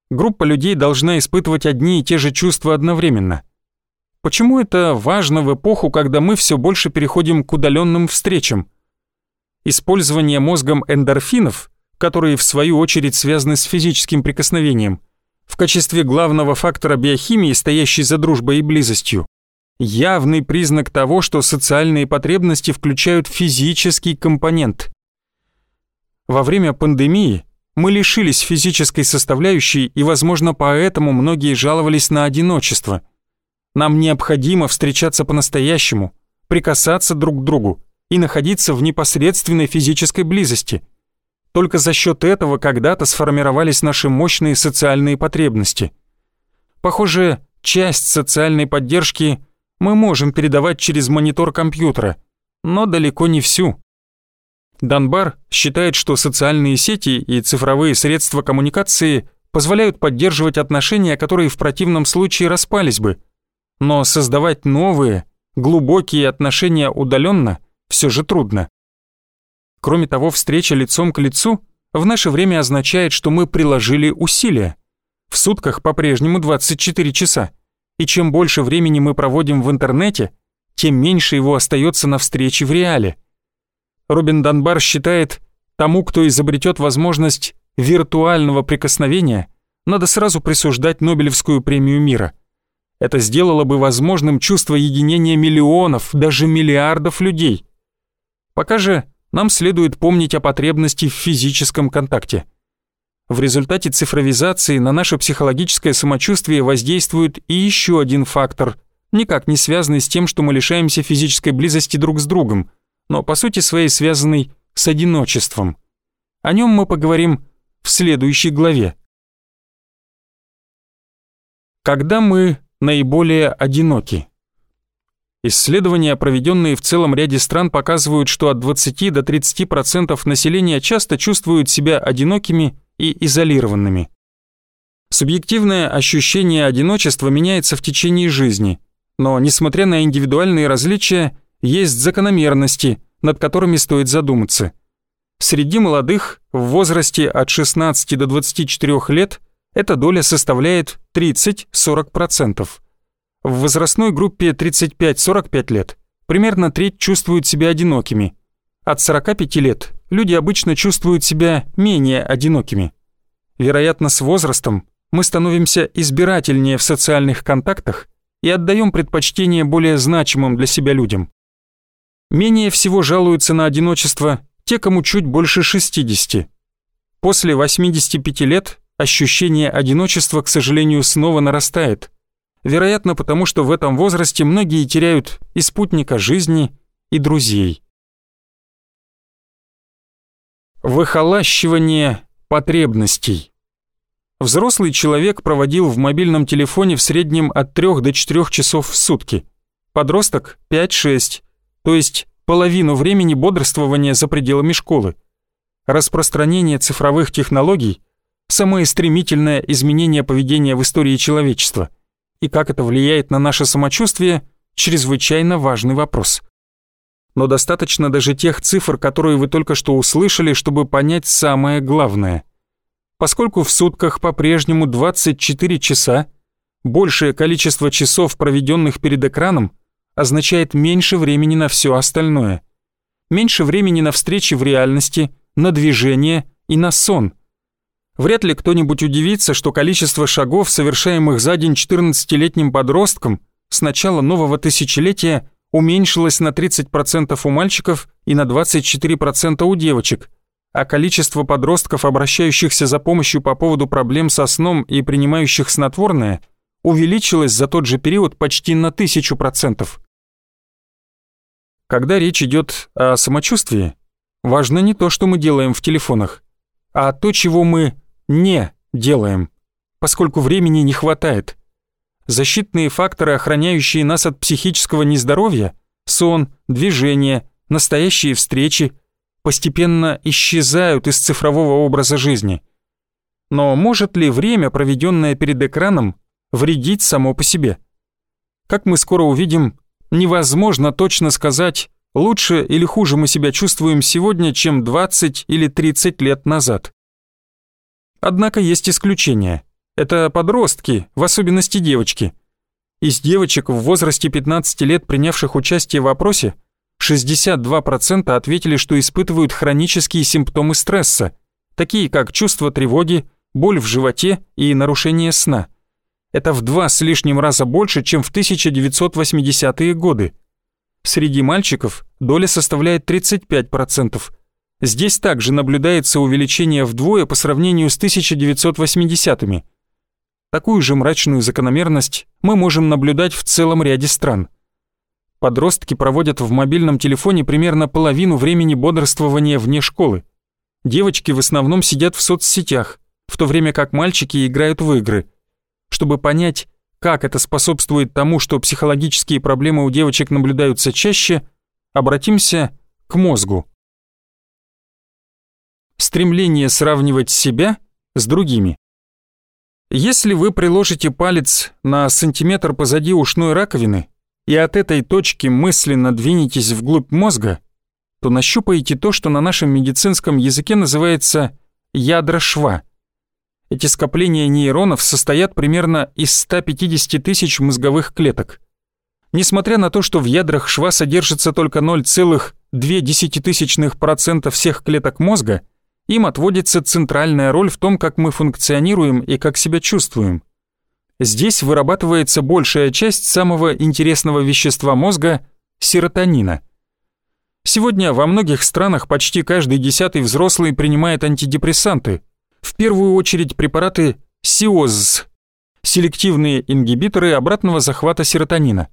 Группа людей должна испытывать одни и те же чувства одновременно. Почему это важно в эпоху, когда мы все больше переходим к удаленным встречам? использование мозгом эндорфинов, которые в свою очередь связаны с физическим прикосновением, в качестве главного фактора биохимии, стоящей за дружбой и близостью, явный признак того, что социальные потребности включают физический компонент. Во время пандемии мы лишились физической составляющей, и, возможно, поэтому многие жаловались на одиночество. Нам необходимо встречаться по-настоящему, прикасаться друг к другу и находиться в непосредственной физической близости. Только за счет этого когда-то сформировались наши мощные социальные потребности. Похоже, часть социальной поддержки мы можем передавать через монитор компьютера, но далеко не всю. Данбар считает, что социальные сети и цифровые средства коммуникации позволяют поддерживать отношения, которые в противном случае распались бы. Но создавать новые, глубокие отношения удаленно все же трудно. Кроме того, встреча лицом к лицу в наше время означает, что мы приложили усилия. В сутках по-прежнему 24 часа, и чем больше времени мы проводим в интернете, тем меньше его остается на встрече в реале. Робин Данбар считает, тому, кто изобретет возможность виртуального прикосновения, надо сразу присуждать Нобелевскую премию мира. Это сделало бы возможным чувство единения миллионов, даже миллиардов людей. Пока же нам следует помнить о потребности в физическом контакте. В результате цифровизации на наше психологическое самочувствие воздействует и еще один фактор, никак не связанный с тем, что мы лишаемся физической близости друг с другом, но по сути своей связанный с одиночеством. О нем мы поговорим в следующей главе. Когда мы наиболее одиноки? Исследования, проведенные в целом ряде стран, показывают, что от 20 до 30% населения часто чувствуют себя одинокими и изолированными. Субъективное ощущение одиночества меняется в течение жизни, но, несмотря на индивидуальные различия, есть закономерности, над которыми стоит задуматься. Среди молодых в возрасте от 16 до 24 лет эта доля составляет 30-40%. В возрастной группе 35-45 лет примерно треть чувствуют себя одинокими. От 45 лет люди обычно чувствуют себя менее одинокими. Вероятно, с возрастом мы становимся избирательнее в социальных контактах и отдаем предпочтение более значимым для себя людям. Менее всего жалуются на одиночество те, кому чуть больше 60. После 85 лет ощущение одиночества, к сожалению, снова нарастает – Вероятно, потому что в этом возрасте многие теряют и спутника жизни, и друзей. Выхолащивание потребностей. Взрослый человек проводил в мобильном телефоне в среднем от 3 до 4 часов в сутки. Подросток – 5-6, то есть половину времени бодрствования за пределами школы. Распространение цифровых технологий – самое стремительное изменение поведения в истории человечества – и как это влияет на наше самочувствие, чрезвычайно важный вопрос. Но достаточно даже тех цифр, которые вы только что услышали, чтобы понять самое главное. Поскольку в сутках по-прежнему 24 часа, большее количество часов, проведенных перед экраном, означает меньше времени на все остальное. Меньше времени на встречи в реальности, на движение и на сон – Вряд ли кто-нибудь удивится, что количество шагов, совершаемых за день 14-летним подростком, с начала нового тысячелетия уменьшилось на 30% у мальчиков и на 24% у девочек, а количество подростков, обращающихся за помощью по поводу проблем со сном и принимающих снотворное, увеличилось за тот же период почти на 1000%. Когда речь идет о самочувствии, важно не то, что мы делаем в телефонах, а то, чего мы не делаем, поскольку времени не хватает. Защитные факторы, охраняющие нас от психического нездоровья, сон, движение, настоящие встречи, постепенно исчезают из цифрового образа жизни. Но может ли время, проведенное перед экраном, вредить само по себе? Как мы скоро увидим, невозможно точно сказать, лучше или хуже мы себя чувствуем сегодня, чем 20 или 30 лет назад. Однако есть исключения. Это подростки, в особенности девочки. Из девочек в возрасте 15 лет, принявших участие в опросе, 62% ответили, что испытывают хронические симптомы стресса, такие как чувство тревоги, боль в животе и нарушение сна. Это в два с лишним раза больше, чем в 1980-е годы. Среди мальчиков доля составляет 35%. Здесь также наблюдается увеличение вдвое по сравнению с 1980-ми. Такую же мрачную закономерность мы можем наблюдать в целом ряде стран. Подростки проводят в мобильном телефоне примерно половину времени бодрствования вне школы. Девочки в основном сидят в соцсетях, в то время как мальчики играют в игры. Чтобы понять, как это способствует тому, что психологические проблемы у девочек наблюдаются чаще, обратимся к мозгу. Стремление сравнивать себя с другими. Если вы приложите палец на сантиметр позади ушной раковины и от этой точки мысленно двинетесь вглубь мозга, то нащупаете то, что на нашем медицинском языке называется ядра шва – эти скопления нейронов состоят примерно из 150 тысяч мозговых клеток. Несмотря на то, что в ядрах шва содержится только 0,2% всех клеток мозга, им отводится центральная роль в том, как мы функционируем и как себя чувствуем. Здесь вырабатывается большая часть самого интересного вещества мозга – серотонина. Сегодня во многих странах почти каждый десятый взрослый принимает антидепрессанты – в первую очередь препараты СИОЗ, селективные ингибиторы обратного захвата серотонина.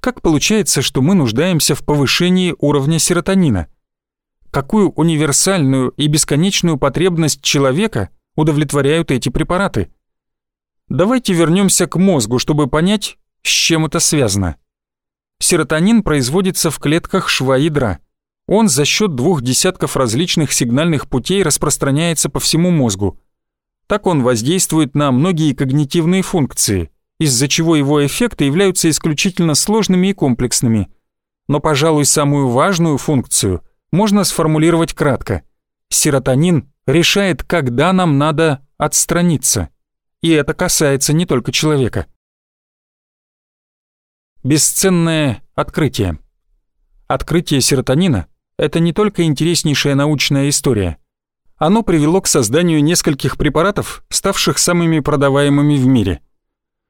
Как получается, что мы нуждаемся в повышении уровня серотонина? Какую универсальную и бесконечную потребность человека удовлетворяют эти препараты? Давайте вернемся к мозгу, чтобы понять, с чем это связано. Серотонин производится в клетках шва ядра. Он за счет двух десятков различных сигнальных путей распространяется по всему мозгу. Так он воздействует на многие когнитивные функции, из-за чего его эффекты являются исключительно сложными и комплексными. Но, пожалуй, самую важную функцию можно сформулировать кратко. Серотонин решает, когда нам надо отстраниться. И это касается не только человека. Бесценное открытие. Открытие серотонина это не только интереснейшая научная история. Оно привело к созданию нескольких препаратов, ставших самыми продаваемыми в мире.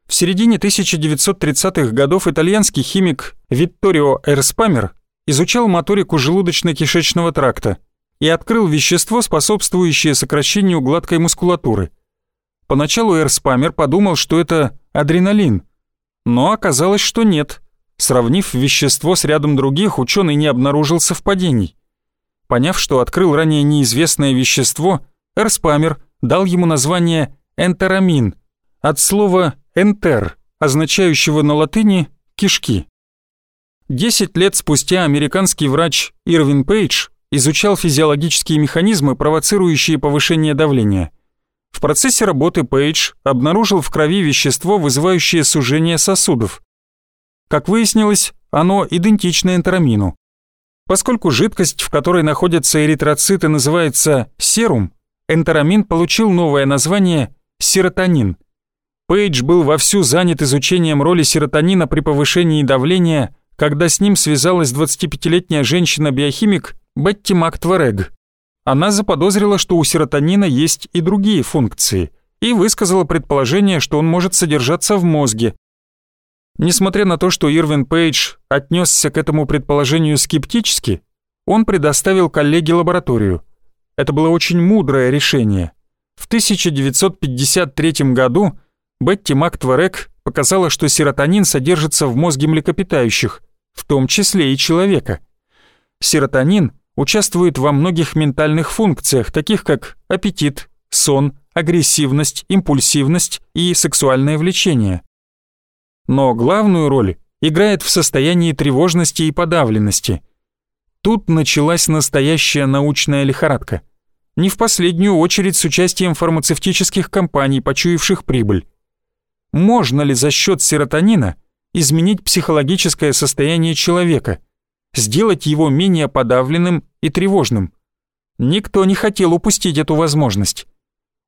В середине 1930-х годов итальянский химик Витторио Эрспамер изучал моторику желудочно-кишечного тракта и открыл вещество, способствующее сокращению гладкой мускулатуры. Поначалу Эрспамер подумал, что это адреналин, но оказалось, что нет – Сравнив вещество с рядом других, ученый не обнаружил совпадений. Поняв, что открыл ранее неизвестное вещество, Эрспамер дал ему название энтерамин, от слова «энтер», означающего на латыни «кишки». Десять лет спустя американский врач Ирвин Пейдж изучал физиологические механизмы, провоцирующие повышение давления. В процессе работы Пейдж обнаружил в крови вещество, вызывающее сужение сосудов. Как выяснилось, оно идентично энтерамину. Поскольку жидкость, в которой находятся эритроциты, называется серум, энтерамин получил новое название серотонин. Пейдж был вовсю занят изучением роли серотонина при повышении давления, когда с ним связалась 25-летняя женщина-биохимик Бетти Мактварег. Она заподозрила, что у серотонина есть и другие функции, и высказала предположение, что он может содержаться в мозге, Несмотря на то, что Ирвин Пейдж отнесся к этому предположению скептически, он предоставил коллеге лабораторию. Это было очень мудрое решение. В 1953 году Бетти Мактварек показала, что серотонин содержится в мозге млекопитающих, в том числе и человека. Серотонин участвует во многих ментальных функциях, таких как аппетит, сон, агрессивность, импульсивность и сексуальное влечение но главную роль играет в состоянии тревожности и подавленности. Тут началась настоящая научная лихорадка. Не в последнюю очередь с участием фармацевтических компаний, почуявших прибыль. Можно ли за счет серотонина изменить психологическое состояние человека, сделать его менее подавленным и тревожным? Никто не хотел упустить эту возможность.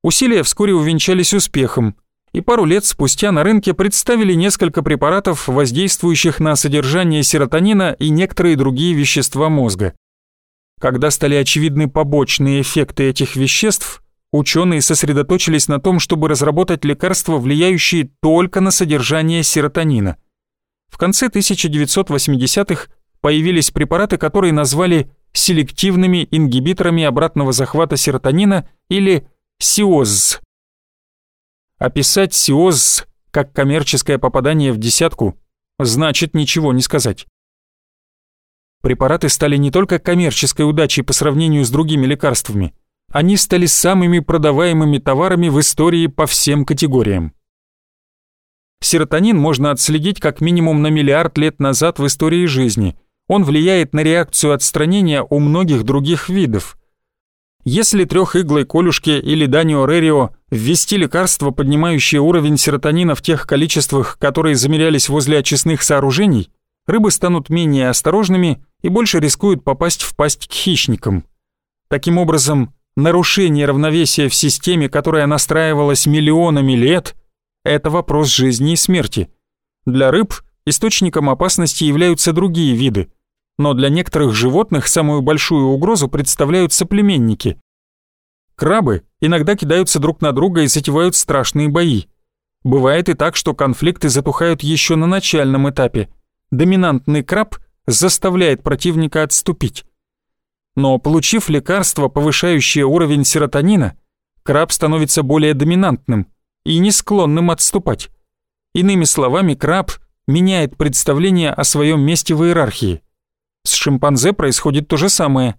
Усилия вскоре увенчались успехом, и пару лет спустя на рынке представили несколько препаратов, воздействующих на содержание серотонина и некоторые другие вещества мозга. Когда стали очевидны побочные эффекты этих веществ, ученые сосредоточились на том, чтобы разработать лекарства, влияющие только на содержание серотонина. В конце 1980-х появились препараты, которые назвали селективными ингибиторами обратного захвата серотонина или СИОЗ. Описать СИОЗ как коммерческое попадание в десятку значит ничего не сказать. Препараты стали не только коммерческой удачей по сравнению с другими лекарствами, они стали самыми продаваемыми товарами в истории по всем категориям. Серотонин можно отследить как минимум на миллиард лет назад в истории жизни. Он влияет на реакцию отстранения у многих других видов. Если трехиглой колюшки или данио рерио ввести лекарство, поднимающее уровень серотонина в тех количествах, которые замерялись возле очистных сооружений, рыбы станут менее осторожными и больше рискуют попасть в пасть к хищникам. Таким образом, нарушение равновесия в системе, которая настраивалась миллионами лет – это вопрос жизни и смерти. Для рыб источником опасности являются другие виды, но для некоторых животных самую большую угрозу представляют соплеменники. Крабы иногда кидаются друг на друга и затевают страшные бои. Бывает и так, что конфликты затухают еще на начальном этапе. Доминантный краб заставляет противника отступить. Но получив лекарство, повышающее уровень серотонина, краб становится более доминантным – и не склонным отступать. Иными словами, краб меняет представление о своем месте в иерархии. С шимпанзе происходит то же самое.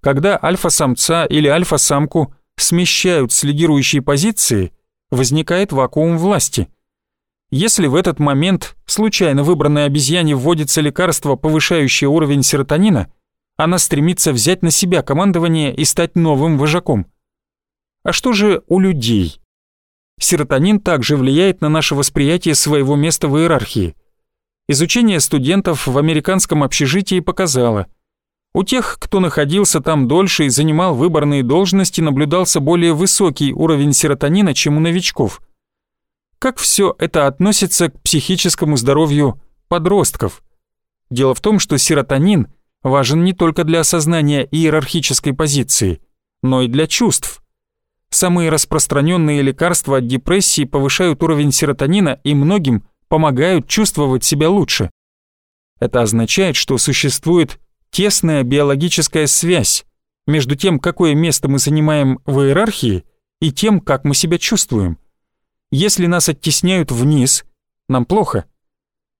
Когда альфа-самца или альфа-самку смещают с лидирующей позиции, возникает вакуум власти. Если в этот момент случайно выбранной обезьяне вводится лекарство, повышающее уровень серотонина, она стремится взять на себя командование и стать новым вожаком. А что же у людей? Серотонин также влияет на наше восприятие своего места в иерархии. Изучение студентов в американском общежитии показало, у тех, кто находился там дольше и занимал выборные должности, наблюдался более высокий уровень серотонина, чем у новичков. Как все это относится к психическому здоровью подростков? Дело в том, что серотонин важен не только для осознания иерархической позиции, но и для чувств – Самые распространенные лекарства от депрессии повышают уровень серотонина и многим помогают чувствовать себя лучше. Это означает, что существует тесная биологическая связь между тем, какое место мы занимаем в иерархии, и тем, как мы себя чувствуем. Если нас оттесняют вниз, нам плохо.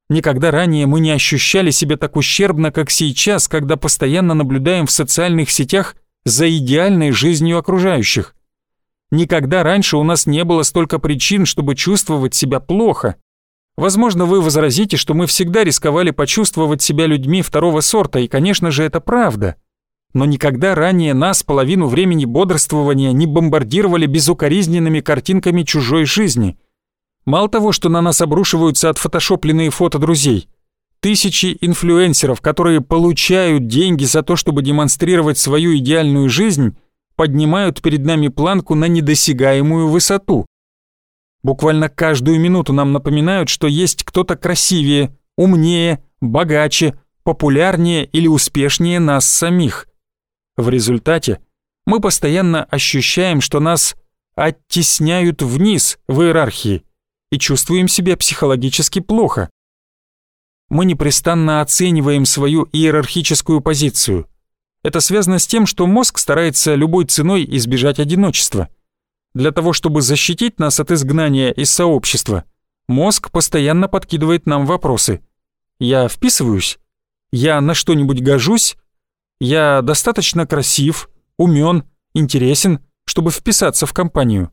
Никогда ранее мы не ощущали себя так ущербно, как сейчас, когда постоянно наблюдаем в социальных сетях за идеальной жизнью окружающих. Никогда раньше у нас не было столько причин, чтобы чувствовать себя плохо. Возможно, вы возразите, что мы всегда рисковали почувствовать себя людьми второго сорта, и, конечно же, это правда. Но никогда ранее нас половину времени бодрствования не бомбардировали безукоризненными картинками чужой жизни. Мало того, что на нас обрушиваются отфотошопленные фото друзей, тысячи инфлюенсеров, которые получают деньги за то, чтобы демонстрировать свою идеальную жизнь, поднимают перед нами планку на недосягаемую высоту. Буквально каждую минуту нам напоминают, что есть кто-то красивее, умнее, богаче, популярнее или успешнее нас самих. В результате мы постоянно ощущаем, что нас оттесняют вниз в иерархии и чувствуем себя психологически плохо. Мы непрестанно оцениваем свою иерархическую позицию – это связано с тем, что мозг старается любой ценой избежать одиночества. Для того, чтобы защитить нас от изгнания из сообщества, мозг постоянно подкидывает нам вопросы. Я вписываюсь? Я на что-нибудь гожусь? Я достаточно красив, умен, интересен, чтобы вписаться в компанию?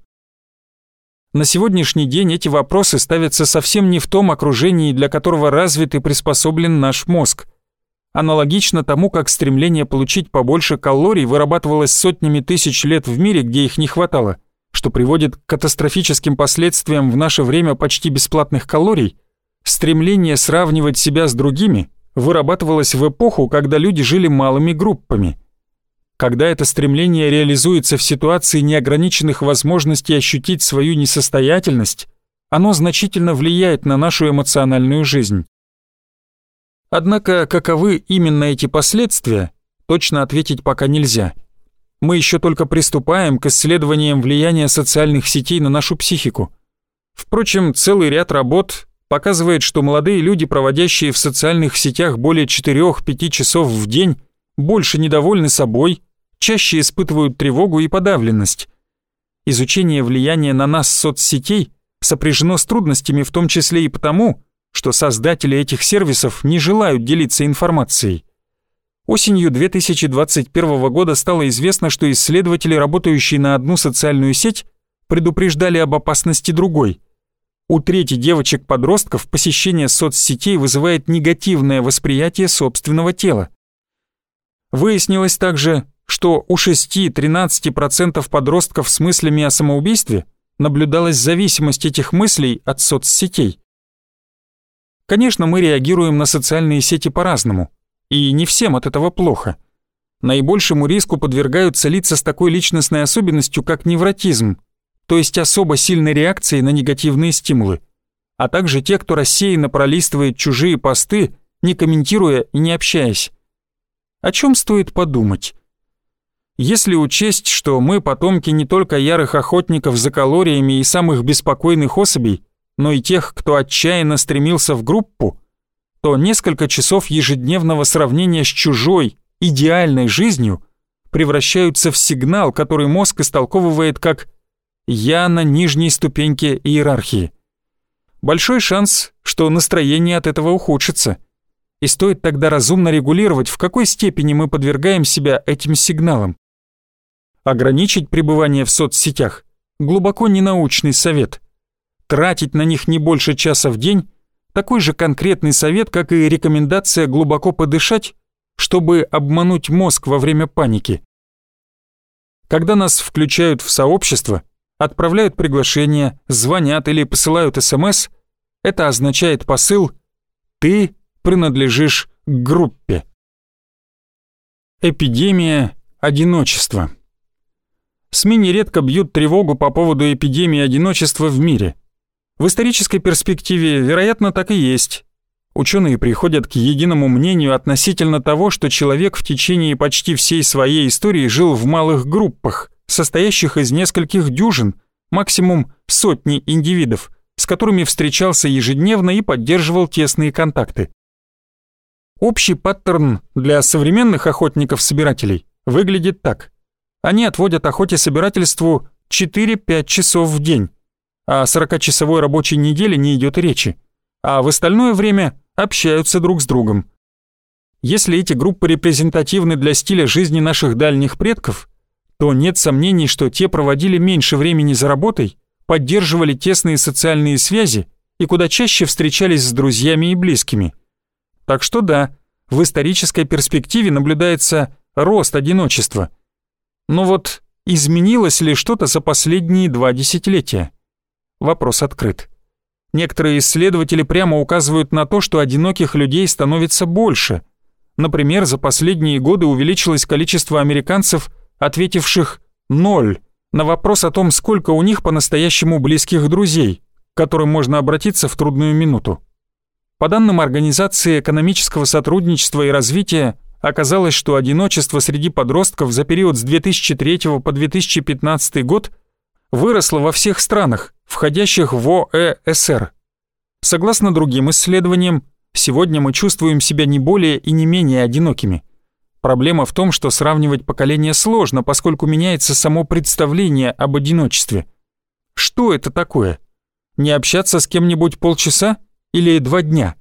На сегодняшний день эти вопросы ставятся совсем не в том окружении, для которого развит и приспособлен наш мозг – аналогично тому, как стремление получить побольше калорий вырабатывалось сотнями тысяч лет в мире, где их не хватало, что приводит к катастрофическим последствиям в наше время почти бесплатных калорий, стремление сравнивать себя с другими вырабатывалось в эпоху, когда люди жили малыми группами. Когда это стремление реализуется в ситуации неограниченных возможностей ощутить свою несостоятельность, оно значительно влияет на нашу эмоциональную жизнь. Однако, каковы именно эти последствия, точно ответить пока нельзя. Мы еще только приступаем к исследованиям влияния социальных сетей на нашу психику. Впрочем, целый ряд работ показывает, что молодые люди, проводящие в социальных сетях более 4-5 часов в день, больше недовольны собой, чаще испытывают тревогу и подавленность. Изучение влияния на нас соцсетей сопряжено с трудностями в том числе и потому, что создатели этих сервисов не желают делиться информацией. Осенью 2021 года стало известно, что исследователи, работающие на одну социальную сеть, предупреждали об опасности другой. У трети девочек-подростков посещение соцсетей вызывает негативное восприятие собственного тела. Выяснилось также, что у 6-13% подростков с мыслями о самоубийстве наблюдалась зависимость этих мыслей от соцсетей. Конечно, мы реагируем на социальные сети по-разному, и не всем от этого плохо. Наибольшему риску подвергаются лица с такой личностной особенностью, как невротизм, то есть особо сильной реакцией на негативные стимулы, а также те, кто рассеянно пролистывает чужие посты, не комментируя и не общаясь. О чем стоит подумать? Если учесть, что мы потомки не только ярых охотников за калориями и самых беспокойных особей, но и тех, кто отчаянно стремился в группу, то несколько часов ежедневного сравнения с чужой, идеальной жизнью превращаются в сигнал, который мозг истолковывает как «я на нижней ступеньке иерархии». Большой шанс, что настроение от этого ухудшится. И стоит тогда разумно регулировать, в какой степени мы подвергаем себя этим сигналам. Ограничить пребывание в соцсетях – глубоко ненаучный совет – Тратить на них не больше часа в день – такой же конкретный совет, как и рекомендация глубоко подышать, чтобы обмануть мозг во время паники. Когда нас включают в сообщество, отправляют приглашения, звонят или посылают СМС, это означает посыл «ты принадлежишь к группе». Эпидемия одиночества. СМИ нередко бьют тревогу по поводу эпидемии одиночества в мире – в исторической перспективе, вероятно, так и есть. Ученые приходят к единому мнению относительно того, что человек в течение почти всей своей истории жил в малых группах, состоящих из нескольких дюжин, максимум сотни индивидов, с которыми встречался ежедневно и поддерживал тесные контакты. Общий паттерн для современных охотников-собирателей выглядит так. Они отводят охоте-собирательству 4-5 часов в день, о 40-часовой рабочей неделе не идет речи, а в остальное время общаются друг с другом. Если эти группы репрезентативны для стиля жизни наших дальних предков, то нет сомнений, что те проводили меньше времени за работой, поддерживали тесные социальные связи и куда чаще встречались с друзьями и близкими. Так что да, в исторической перспективе наблюдается рост одиночества. Но вот изменилось ли что-то за последние два десятилетия? Вопрос открыт. Некоторые исследователи прямо указывают на то, что одиноких людей становится больше. Например, за последние годы увеличилось количество американцев, ответивших «ноль» на вопрос о том, сколько у них по-настоящему близких друзей, к которым можно обратиться в трудную минуту. По данным Организации экономического сотрудничества и развития, оказалось, что одиночество среди подростков за период с 2003 по 2015 год выросло во всех странах, входящих в ОЭСР. Согласно другим исследованиям, сегодня мы чувствуем себя не более и не менее одинокими. Проблема в том, что сравнивать поколения сложно, поскольку меняется само представление об одиночестве. Что это такое? Не общаться с кем-нибудь полчаса или два дня?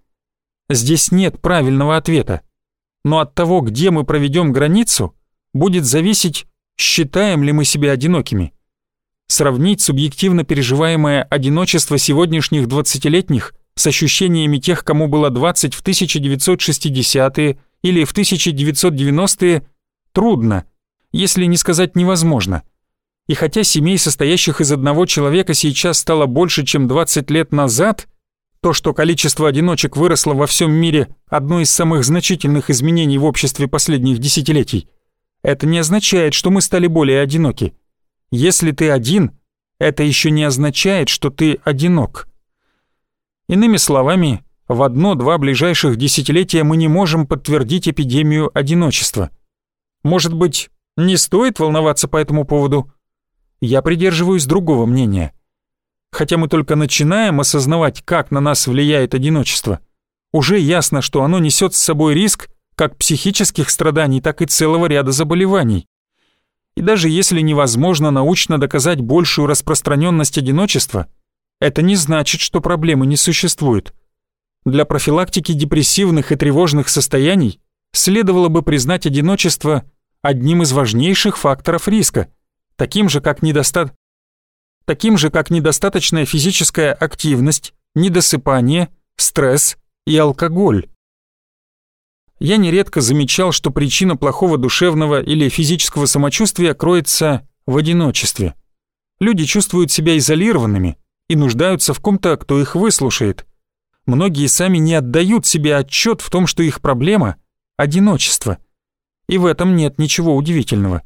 Здесь нет правильного ответа. Но от того, где мы проведем границу, будет зависеть, считаем ли мы себя одинокими. Сравнить субъективно переживаемое одиночество сегодняшних 20-летних с ощущениями тех, кому было 20 в 1960-е или в 1990-е, трудно, если не сказать невозможно. И хотя семей, состоящих из одного человека, сейчас стало больше, чем 20 лет назад, то, что количество одиночек выросло во всем мире, одно из самых значительных изменений в обществе последних десятилетий, это не означает, что мы стали более одиноки. Если ты один, это еще не означает, что ты одинок. Иными словами, в одно-два ближайших десятилетия мы не можем подтвердить эпидемию одиночества. Может быть, не стоит волноваться по этому поводу? Я придерживаюсь другого мнения. Хотя мы только начинаем осознавать, как на нас влияет одиночество, уже ясно, что оно несет с собой риск как психических страданий, так и целого ряда заболеваний. И даже если невозможно научно доказать большую распространенность одиночества, это не значит, что проблемы не существует. Для профилактики депрессивных и тревожных состояний следовало бы признать одиночество одним из важнейших факторов риска, таким же как, недоста... таким же, как недостаточная физическая активность, недосыпание, стресс и алкоголь. Я нередко замечал, что причина плохого душевного или физического самочувствия кроется в одиночестве. Люди чувствуют себя изолированными и нуждаются в ком-то, кто их выслушает. Многие сами не отдают себе отчет в том, что их проблема – одиночество. И в этом нет ничего удивительного.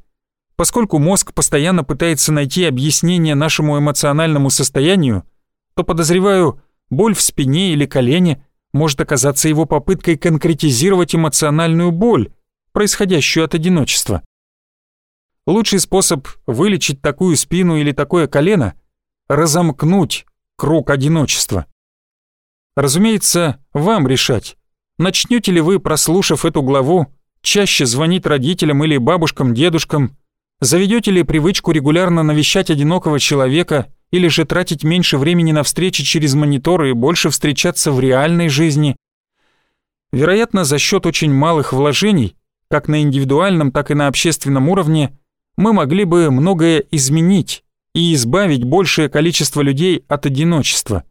Поскольку мозг постоянно пытается найти объяснение нашему эмоциональному состоянию, то, подозреваю, боль в спине или колене может оказаться его попыткой конкретизировать эмоциональную боль, происходящую от одиночества. Лучший способ вылечить такую спину или такое колено – разомкнуть круг одиночества. Разумеется, вам решать, начнете ли вы, прослушав эту главу, чаще звонить родителям или бабушкам, дедушкам, заведете ли привычку регулярно навещать одинокого человека или же тратить меньше времени на встречи через мониторы и больше встречаться в реальной жизни. Вероятно, за счет очень малых вложений, как на индивидуальном, так и на общественном уровне, мы могли бы многое изменить и избавить большее количество людей от одиночества.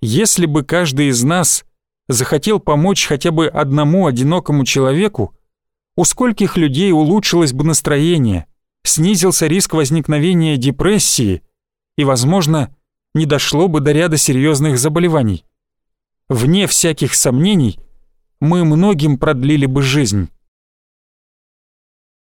Если бы каждый из нас захотел помочь хотя бы одному одинокому человеку, у скольких людей улучшилось бы настроение, снизился риск возникновения депрессии – и, возможно, не дошло бы до ряда серьезных заболеваний. Вне всяких сомнений, мы многим продлили бы жизнь.